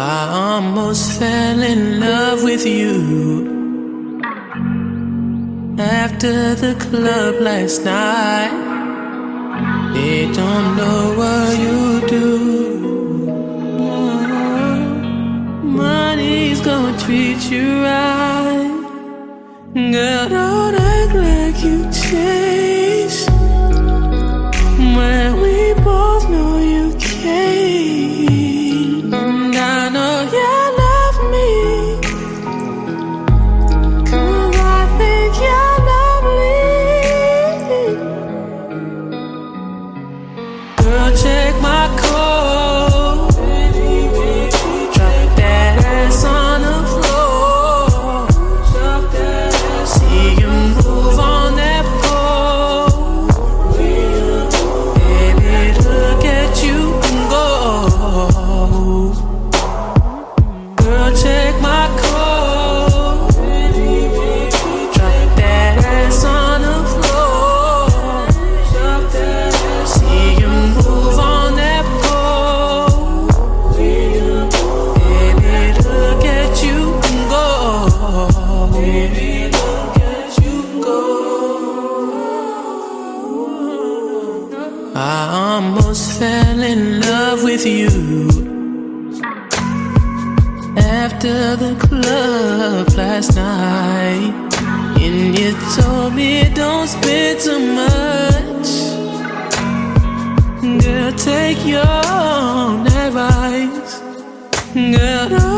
almost fell in love with you after the club last night. They don't know what you do. Money's gonna treat you right. Girl, Check my. Drop that ass on the floor. See you move on that pole. Baby, look at you go. I almost fell in love with you after the club last night. And you told me don't spend too much. Girl, take your own advice. Girl,